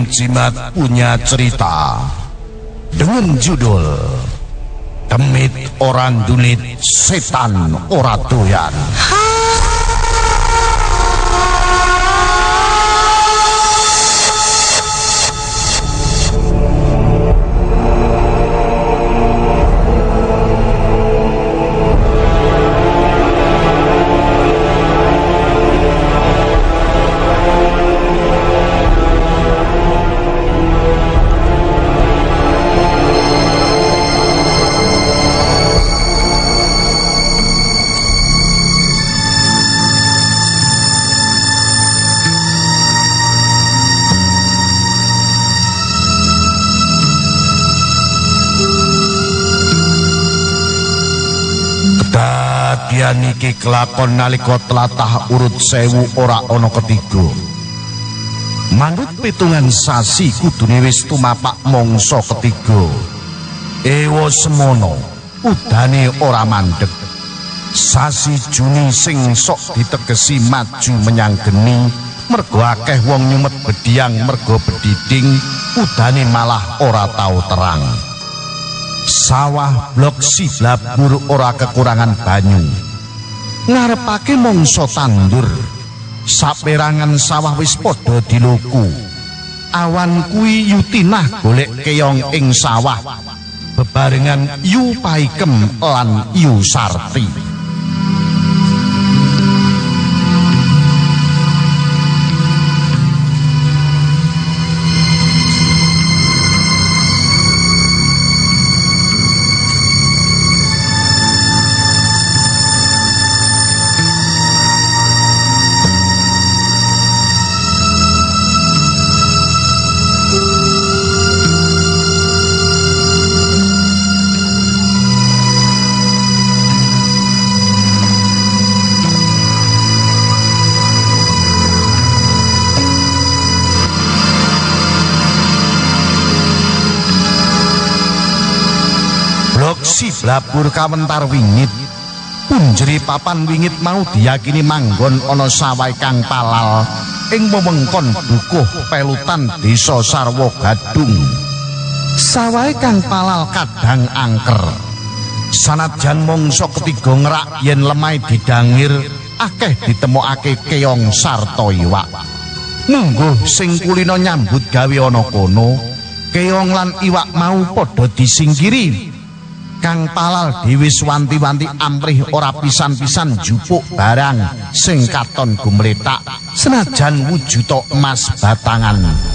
tim Jimat punya cerita dengan judul Demit Orang Dunit Setan Oratoyan. Kedadian iki kelakon nalika tlatah urut sewu ora ana ketiga. Manut pitungan sasi kudune wis tumapak mangsa ketiga. Ewa semono, udane ora mandeg. Sasi Juni sing sok ditegesi maju menyang geni, mergo akeh wong nyumet bediang mergo bediding, udane malah ora tau terang. Sawah blok siblabur ora kekurangan banyu. Ngarepake mangsa tandur. Saperangan sawah wis padha diluku. Awan kuwi yutinah golek keong ing sawah. Bebarengan yu paikem lan yu sarti siblabur kawentar wingit. Punjeri papan wingit mau diyakini manggon ana sawai kang palal. Ing wewengkon dukuh pelutan desa sarwa gadung. Sawai kang palal kadang angker. Sanadyan mangsa ketiga ngerak yen lemai didangir akeh ditemokake keong sarta iwak mungguh sing kulino nyambut gawe ana kono keong lan iwak mau padha disingkiri Kang Palal dhewe wanti-wanti amrih ora pisan-pisan jupuk barang sing katon gumletak senajan wujuda emas batangan.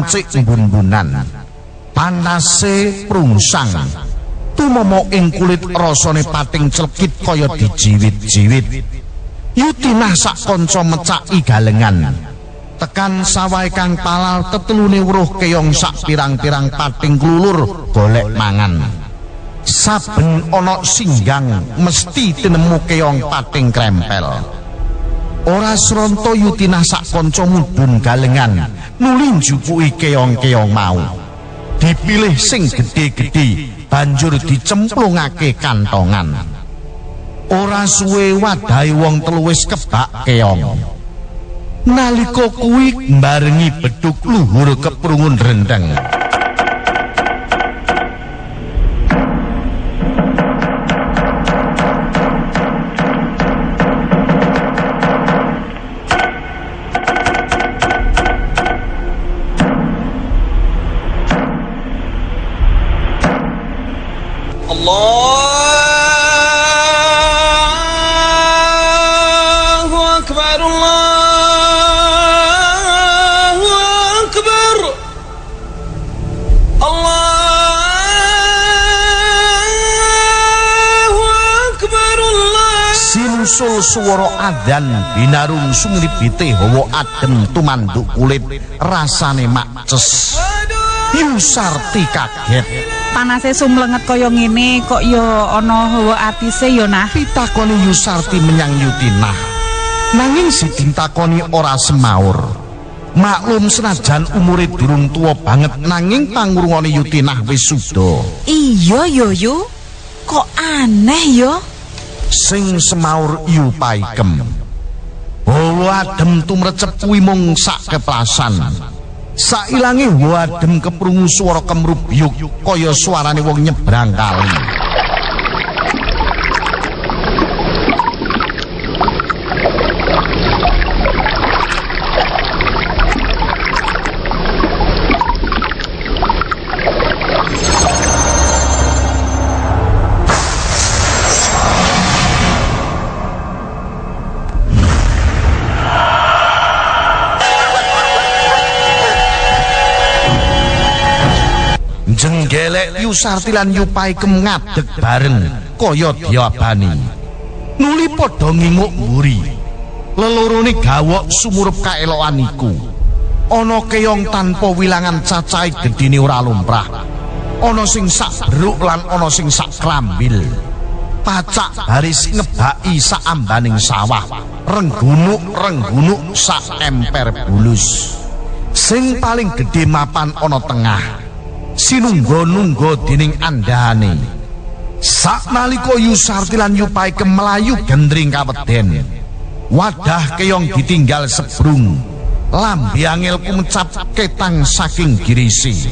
Mancik bun-bunan. Panase prungsang. Tumomo ing kulit rasane pating clekit kaya dijiwit-jiwit. Yutinah sak kanca mecaki galengan. Tekan sawai kang palal tetelune weruh keong sak pirang-pirang pating klulur golek mangan. Saben ana singgang mesti tinemu keong pating krempel. Ora sronto yutinah sak kanca mudhun galengan nuli njupuki keong-keong mau. Dipilih sing gedhe-gedhe banjur dicemplungake kantongan. Ora suwe wadahi wong telu wis kebak keong. Nalika kuwi mbarengi bedhug luhur keprungun rendeng. الله أكبر الله أكبر الله أكبر الله wangsul swara adan binarung sungribite hawa adem tumanduk kulit rasane makces Yusarti kaget Panase sumlenget kaya ngene kok ya ana hawa atise ya nah. pitakoni Yusarti menyang Yutinah nanging si ditakoni ora semaur maklum senajan umure durung tuwa banget nanging pangurungane Yutinah wis suda Iya yo yu. Kok aneh yo? sing semaur yu paikem Hawa adem tumrecep kuwi mung sak keplasan Sailange hawa adem keprungu swara kemrubyuk kaya suarane wong nyebrang kali Jenggelek Yusarti lan Yupaikem ngadeg bareng kaya diabani. Nuli padha nginguk mburi. Lelorone gawok sumurup kaelokan iku. Ana keong tanpa wilangan cacahe gedine ora lumrah. Ana sing sak beruk lan ana sing sak krambil. Pacak baris ngebaki sak ambaning sawah. Renggunuk-renggunuk sak emper bulus. Sing paling gedhe mapan ana tengah. Sinungga-nungga dening andhane. Saknalika Yusarti lan Yupaike melayu gendring kaweden. Wadah keong ditinggal sebrung. Lambe angel kumecap ketang saking girisi.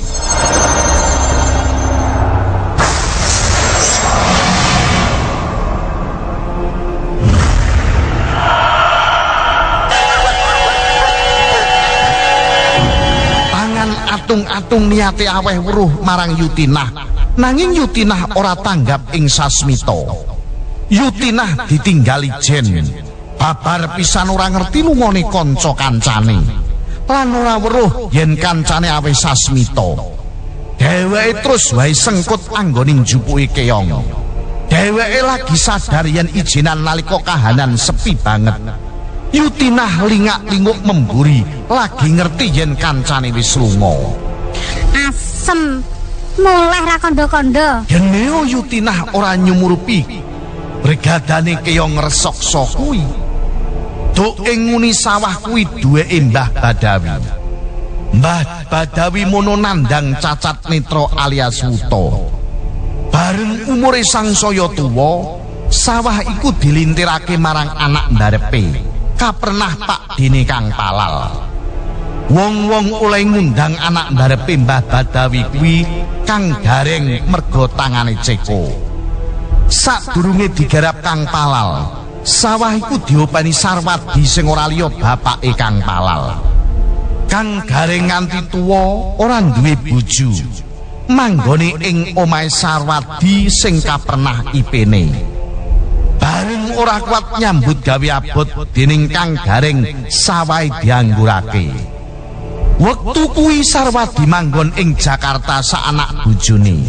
Atung-atung niate aweh weruh marang Yutinah. Nanging Yutinah ora tanggap ing sasmita. Yutinah ditinggali jen. Babar pisan ora ngerti lungone kanca kancane. Lan ora weruh yen kancane aweh sasmita. Dheweke terus wae sengkut anggoning jupuke keong. Dheweke lagi sadar yen ijinan nalika kahanan sepi banget. Yutinah lingak-linguk memburi, lagi ngerti yen kancane wis lunga. asem mulai ra kondo-kondo Geneo Yutinah ora nyumurupi. Brigadane keong resokso kuwi. Duk ing nguni sawah kuwi duweke Mbah Badawi. Mbah Badawi mono nandang cacat netra alias wuto. Bareng umure sangsaya tuwa, sawah iku dilintirake marang anak ndarepe. Kapernah Pak Dene Kang Palal. Wong-wong oleh ngundang anak ndarepe Mbah Badawi kuwi Kang Gareng mergo tangane Ceko. Sadurunge digarap Kang Palal, sawah iku diopani Sarwadi sing ora liya bapake Kang Palal. Kang Gareng nganti tuwa ora duwe bojo. Manggone ing omahe Sarwadi sing kapernah ipene. Ora kuat nyambut gawe abot dening Kang Gareng sawahe dianggurake. Wektu kuwi Sarwadi manggon ing Jakarta saanak bojone.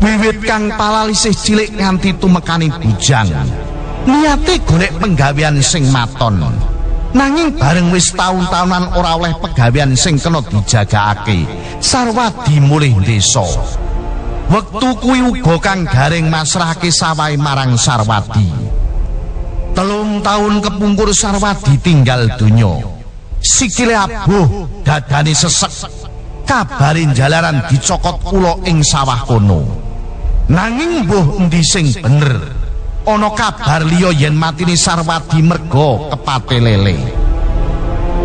Wiwit Kang Palal isih cilik nganti tumekani bujang. Niate golek penggawean sing maton. Nanging bareng wis taun-taunan ora oleh pegawean sing kena dijagakake. Sarwadi mulih desa. Wektu kuwi uga Kang Gareng masrahake sawahe marang Sarwadi. Telung taun kepungkur Sarwadi tinggal donya. Sikile abuh, dadane sesek. Kabarin jalaran dicokot ula ing sawah kono. Nanging mbuh endi sing bener? Ana kabar liya yen matine Sarwadi merga kepate lele.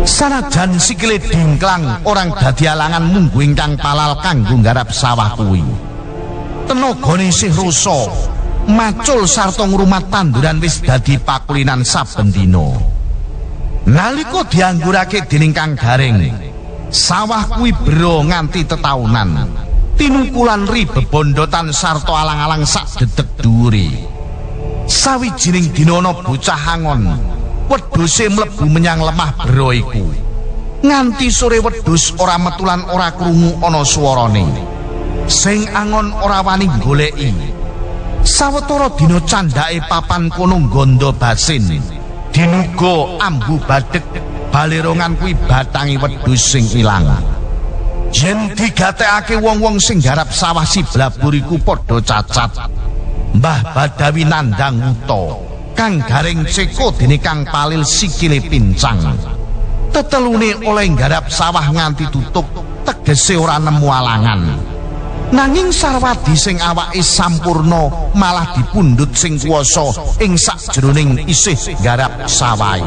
Sanajan sikile dingklang orang dadi alangan munggu ingkang palal kanggo nggarap sawah kuwi. Tenagane isih rusa. Macul sarta ngrumat tanduran wis dadi pakulinan saben dina. Nalika dianggurake dening Kang Gareng, sawah kuwi bero nganti tetaunan. Tinukulan ri bebondotan sarta alang-alang sak dedek dhuwure. Sawijining dina ana bocah angon, wedhuse mlebu menyang lemah bero iku. Nganti sore wedhus ora metulan ora krungu ana swarane. Sing angon ora wani goleki. Sawetara dina candhake papan kono gondo basin. Dinuga ambu badhek balerongan kuwi batangi wedhus sing ilang. Yen digatekake wong-wong sing garap sawah si blabur iku padha cacat. Mbah Badawi nandang uta kang garing ceko dene Kang Palil sikile pincang. Tetelune oleh garap sawah nganti tutup tegese ora nemu alangan. Nanging Sarwadi sing awake sampurna malah dipundhut sing kuwasa ing sakjroning isih garap sawah.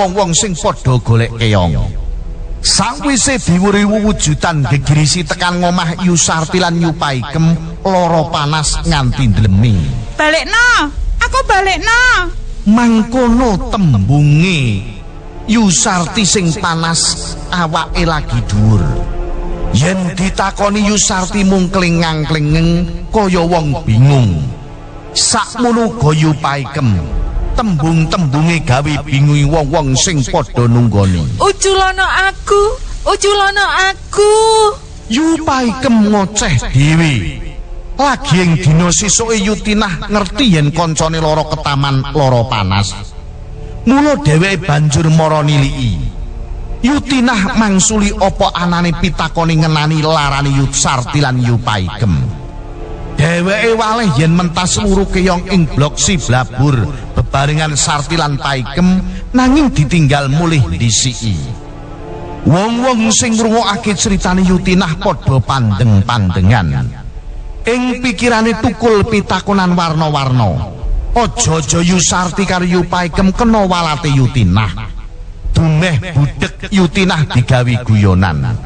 Wong-wong sing padha golek keong. Sawise diwuri wujudan gegirisi tekan ngomah Yusarti lan Yupaikem lara panas nganti ndlemi. Balikno, aku balikno. Mangkono tembunge Yusarti sing panas awake lagi dhuwur. Yen ditakoni Yusarti mung klingang-klingeng kaya wong bingung. Sakmono Yupaikem. Tembung-tembunge gawe bingungi wong-wong sing padha nunggoni. Ujulono aku, ujulono aku. Yupaikem ngoceh dhewe. Lagi ing dina sesuke Yutinah ngerti yen kancane lara ketaman lara panas. Mula dheweke banjur mara niliki. Yutinah mangsuli apa anane pitakoni ngenani larane Yutsarti lan Yupaikem. Dheweke waleh yen mentas luru keong ing blok si blabur Sarti lan Paikem nanging ditinggal mulih disiki. Wong-wong sing ngrungokake critane Yutinah padha pandeng-pandengan. Ing pikirane tukul pitakonan warna-warna. Aja-aja Yusarti karo Yupaikem kena walate Yutinah. Dumeh budhek Yutinah digawi guyonan.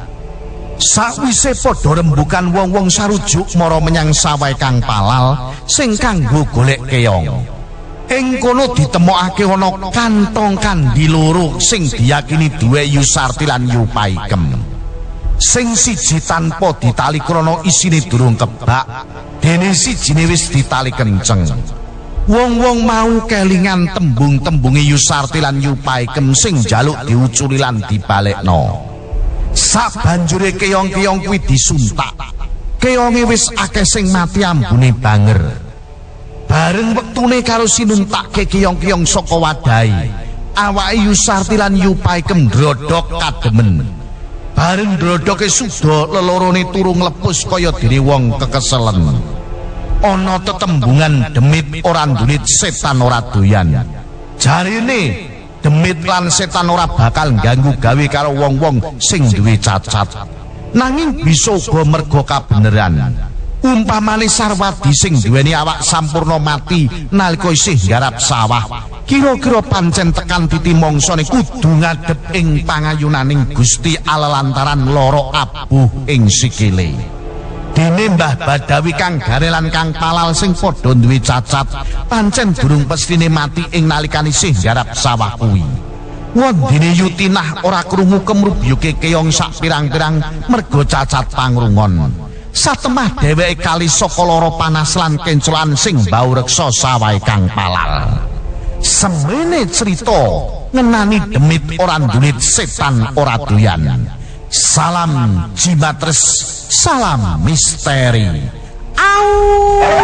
Sawise padha rembukan wong-wong sarujuk mara menyang sawah Kang Palal sing kanggo golek keong. Ing kono ditemokake ana kantong kandi loro sing diyakini duwe Yusarti lan Yupaikem. Sing siji tanpa ditali krana isine durung kebak, dene sijine wis ditali kenceng. Wong-wong mau kelingan tembung-tembunge Yusarti lan Yupaikem sing jaluk diuculi lan dibalekno. Sabanjure keong-keong kuwi disuntak. Keonge wis akeh sing mati ambune banger. Bareng wektune karo sinuntakke keong-keong saka wadahi, awake Yusarti lan Yupaikem ndrodhok kademen. Bareng ndrodhoke suda lelorone turu nglepus kaya dene wong kekeselen. Ana tetembungan demit ora ndulit setan ora doyan. Jarine demit lan setan ora bakal ganggu gawe karo wong-wong sing duwe cacat. Nanging bisa uga merga kabeneran. Umpamane Sarwadi sing duweni awak sampurna mati nalika isih garap sawah. Kira-kira pancen tekan titi mongsone kudu ngadep ing pangayunaning Gusti Allah lantaran loro abuh ing sikile. Dene Mbah Badawi kang garelan kang palal sing padha duwe cacat, pancen durung pestine mati ing nalikane isih garap sawah kuwi. Wondene Yutinah ora krungu kemrubyuke keong sak pirang-pirang mergo cacat pangrungon. Satemah dheweke kali saka lara panas lan kencelan sing bau reksa sawahe kang palal. Semene cerita ngenani demit ora ndulit setan ora doyan. Salam Jimatres, salam misteri. Au.